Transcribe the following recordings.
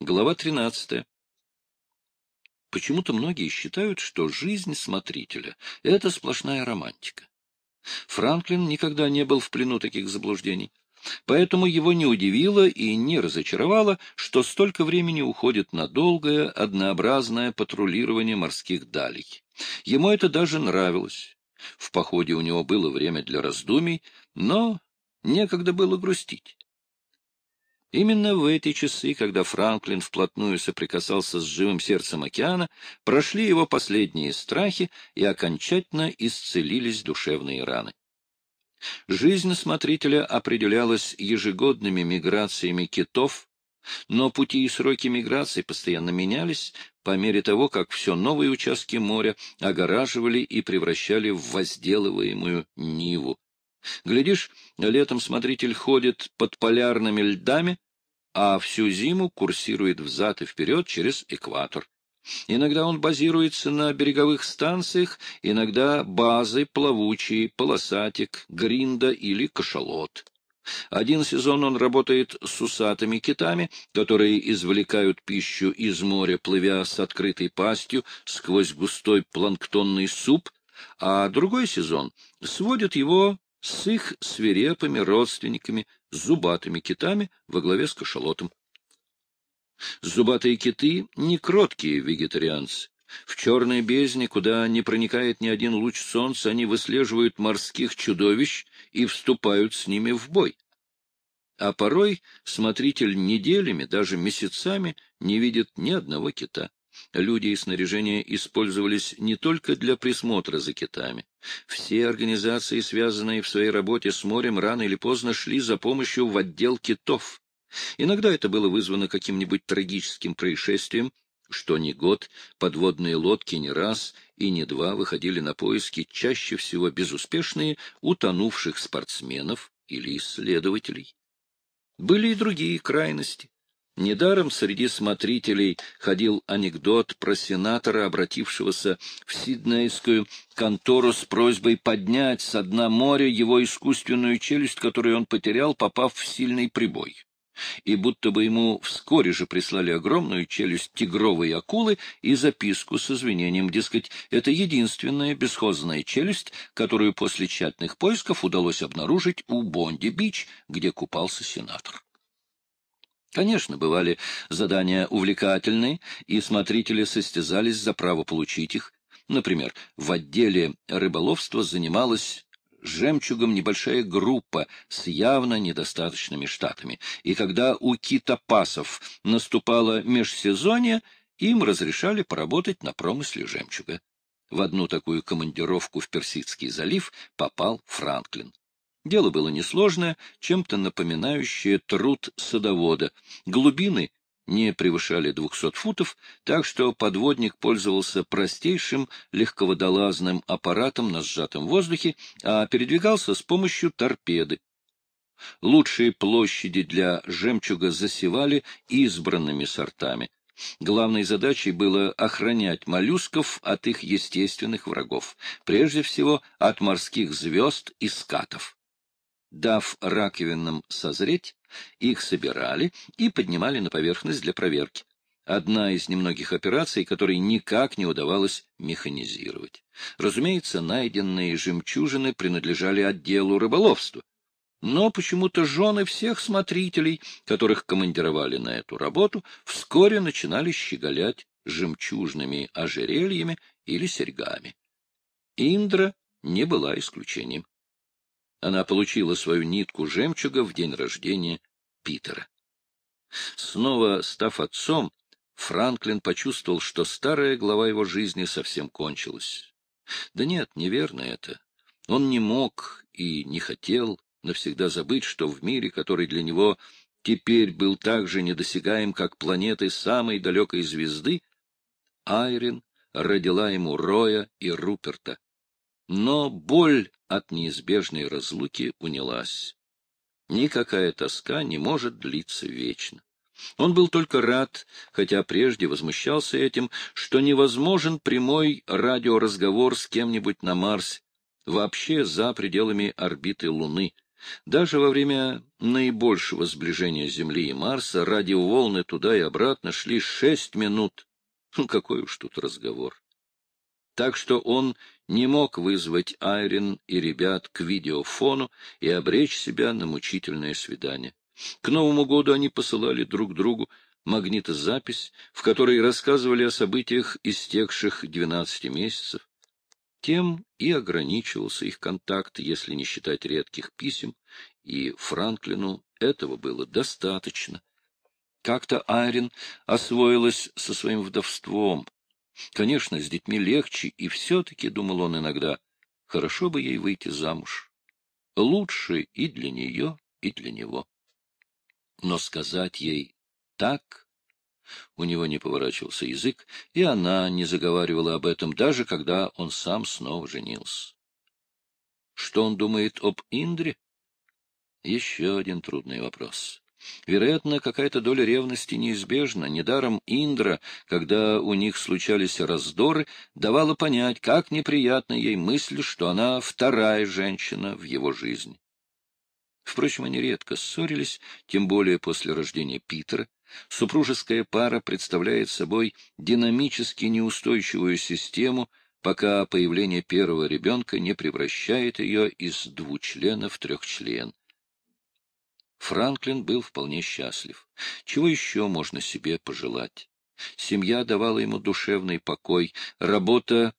Глава 13. Почему-то многие считают, что жизнь смотрителя — это сплошная романтика. Франклин никогда не был в плену таких заблуждений. Поэтому его не удивило и не разочаровало, что столько времени уходит на долгое, однообразное патрулирование морских далей. Ему это даже нравилось. В походе у него было время для раздумий, но некогда было грустить. Именно в эти часы, когда Франклин вплотную соприкасался с живым сердцем океана, прошли его последние страхи и окончательно исцелились душевные раны. Жизнь смотрителя определялась ежегодными миграциями китов, но пути и сроки миграции постоянно менялись по мере того, как все новые участки моря огораживали и превращали в возделываемую Ниву. Глядишь, летом смотритель ходит под полярными льдами, а всю зиму курсирует взад и вперед через экватор. Иногда он базируется на береговых станциях, иногда базы плавучие, полосатик, гринда или кашалот. Один сезон он работает с усатыми китами, которые извлекают пищу из моря, плывя с открытой пастью сквозь густой планктонный суп, а другой сезон сводит его с их свирепыми родственниками, зубатыми китами во главе с кашалотом. Зубатые киты — не кроткие вегетарианцы. В черной бездне, куда не проникает ни один луч солнца, они выслеживают морских чудовищ и вступают с ними в бой. А порой смотритель неделями, даже месяцами не видит ни одного кита. Люди и снаряжение использовались не только для присмотра за китами. Все организации, связанные в своей работе с морем, рано или поздно шли за помощью в отдел китов. Иногда это было вызвано каким-нибудь трагическим происшествием, что ни год подводные лодки не раз и не два выходили на поиски чаще всего безуспешные утонувших спортсменов или исследователей. Были и другие крайности. Недаром среди смотрителей ходил анекдот про сенатора, обратившегося в Сиднейскую контору с просьбой поднять с дна моря его искусственную челюсть, которую он потерял, попав в сильный прибой. И будто бы ему вскоре же прислали огромную челюсть тигровой акулы и записку с извинением, дескать, это единственная бесхозная челюсть, которую после тщательных поисков удалось обнаружить у Бонди-Бич, где купался сенатор. Конечно, бывали задания увлекательные, и смотрители состязались за право получить их. Например, в отделе рыболовства занималась жемчугом небольшая группа с явно недостаточными штатами, и когда у китопасов наступало межсезонье, им разрешали поработать на промысле жемчуга. В одну такую командировку в Персидский залив попал Франклин. Дело было несложное, чем-то напоминающее труд садовода. Глубины не превышали двухсот футов, так что подводник пользовался простейшим легководолазным аппаратом на сжатом воздухе, а передвигался с помощью торпеды. Лучшие площади для жемчуга засевали избранными сортами. Главной задачей было охранять моллюсков от их естественных врагов, прежде всего от морских звезд и скатов. Дав раковинам созреть, их собирали и поднимали на поверхность для проверки. Одна из немногих операций, которые никак не удавалось механизировать. Разумеется, найденные жемчужины принадлежали отделу рыболовства. Но почему-то жены всех смотрителей, которых командировали на эту работу, вскоре начинали щеголять жемчужными ожерельями или серьгами. Индра не была исключением она получила свою нитку жемчуга в день рождения Питера. Снова став отцом, Франклин почувствовал, что старая глава его жизни совсем кончилась. Да нет, неверно это. Он не мог и не хотел навсегда забыть, что в мире, который для него теперь был так же недосягаем, как планеты самой далекой звезды, Айрин родила ему Роя и Руперта. Но боль от неизбежной разлуки унялась. Никакая тоска не может длиться вечно. Он был только рад, хотя прежде возмущался этим, что невозможен прямой радиоразговор с кем-нибудь на Марсе, вообще за пределами орбиты Луны, Даже во время наибольшего сближения Земли и Марса радиоволны туда и обратно шли шесть минут. Ну, какой уж тут разговор. Так что он не мог вызвать Айрин и ребят к видеофону и обречь себя на мучительное свидание. К Новому году они посылали друг другу магнитозапись, в которой рассказывали о событиях истекших двенадцати месяцев. Тем и ограничивался их контакт, если не считать редких писем, и Франклину этого было достаточно. Как-то Айрин освоилась со своим вдовством. Конечно, с детьми легче, и все-таки, думал он иногда, хорошо бы ей выйти замуж. Лучше и для нее, и для него. Но сказать ей так у него не поворачивался язык, и она не заговаривала об этом, даже когда он сам снова женился. Что он думает об Индре? Еще один трудный вопрос. Вероятно, какая-то доля ревности неизбежна. Недаром Индра, когда у них случались раздоры, давала понять, как неприятна ей мысль, что она вторая женщина в его жизни. Впрочем, они редко ссорились, тем более после рождения Питера. Супружеская пара представляет собой динамически неустойчивую систему, пока появление первого ребенка не превращает ее из двучлена в трехчлен. Франклин был вполне счастлив. Чего еще можно себе пожелать? Семья давала ему душевный покой, работа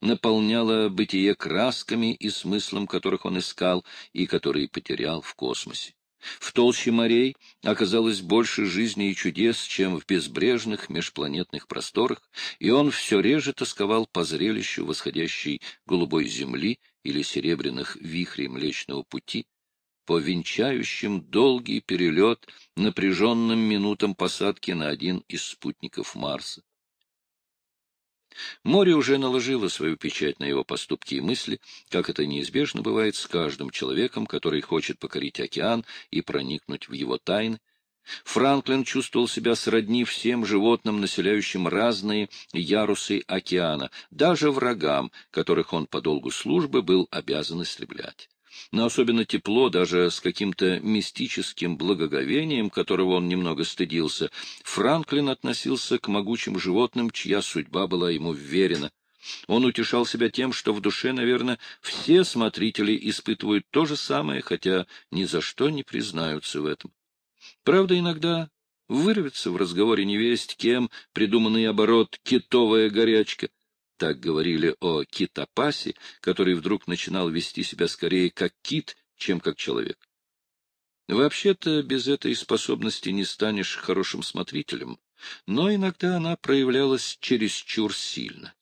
наполняла бытие красками и смыслом, которых он искал и которые потерял в космосе. В толще морей оказалось больше жизни и чудес, чем в безбрежных межпланетных просторах, и он все реже тосковал по зрелищу восходящей голубой земли или серебряных вихрей Млечного Пути, по венчающим долгий перелет напряженным минутам посадки на один из спутников Марса. Море уже наложило свою печать на его поступки и мысли, как это неизбежно бывает с каждым человеком, который хочет покорить океан и проникнуть в его тайны. Франклин чувствовал себя сродни всем животным, населяющим разные ярусы океана, даже врагам, которых он по долгу службы был обязан истреблять но особенно тепло, даже с каким-то мистическим благоговением, которого он немного стыдился, Франклин относился к могучим животным, чья судьба была ему вверена. Он утешал себя тем, что в душе, наверное, все смотрители испытывают то же самое, хотя ни за что не признаются в этом. Правда, иногда вырвется в разговоре невесть, кем придуманный оборот «китовая горячка», так говорили о китопасе, который вдруг начинал вести себя скорее как кит, чем как человек. Вообще-то без этой способности не станешь хорошим смотрителем, но иногда она проявлялась чересчур сильно.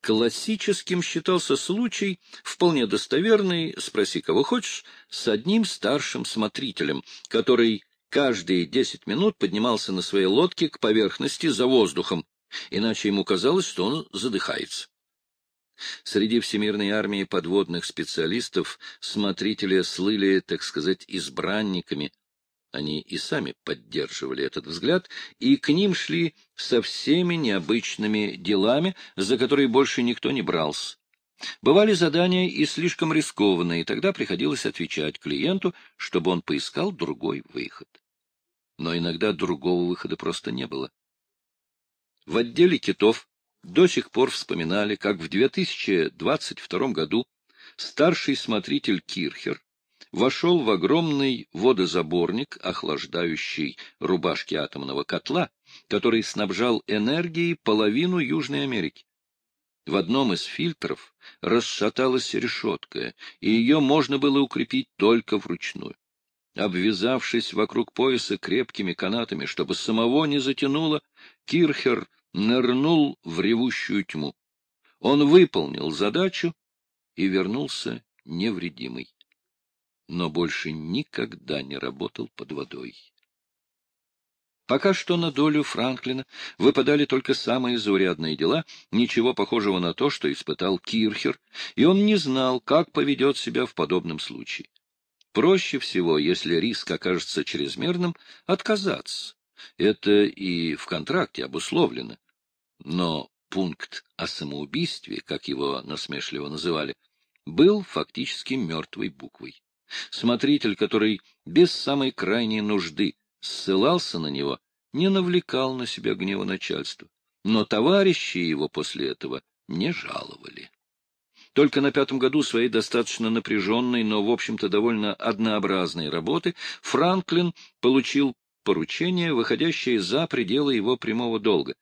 Классическим считался случай, вполне достоверный, спроси кого хочешь, с одним старшим смотрителем, который каждые десять минут поднимался на своей лодке к поверхности за воздухом, иначе ему казалось, что он задыхается. Среди Всемирной армии подводных специалистов смотрители слыли, так сказать, избранниками. Они и сами поддерживали этот взгляд, и к ним шли со всеми необычными делами, за которые больше никто не брался. Бывали задания и слишком рискованные, тогда приходилось отвечать клиенту, чтобы он поискал другой выход. Но иногда другого выхода просто не было. В отделе китов до сих пор вспоминали, как в 2022 году старший смотритель Кирхер вошел в огромный водозаборник, охлаждающий рубашки атомного котла, который снабжал энергией половину Южной Америки. В одном из фильтров расшаталась решетка, и ее можно было укрепить только вручную. Обвязавшись вокруг пояса крепкими канатами, чтобы самого не затянуло, Кирхер нырнул в ревущую тьму. Он выполнил задачу и вернулся невредимый. Но больше никогда не работал под водой. Пока что на долю Франклина выпадали только самые заурядные дела, ничего похожего на то, что испытал Кирхер, и он не знал, как поведет себя в подобном случае. Проще всего, если риск окажется чрезмерным, отказаться. Это и в контракте обусловлено. Но пункт о самоубийстве, как его насмешливо называли, был фактически мертвой буквой. Смотритель, который без самой крайней нужды ссылался на него, не навлекал на себя гнева начальства, но товарищи его после этого не жаловали. Только на пятом году своей достаточно напряженной, но, в общем-то, довольно однообразной работы Франклин получил поручение, выходящее за пределы его прямого долга.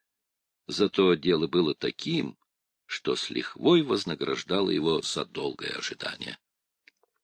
Зато дело было таким, что с лихвой вознаграждало его за долгое ожидание.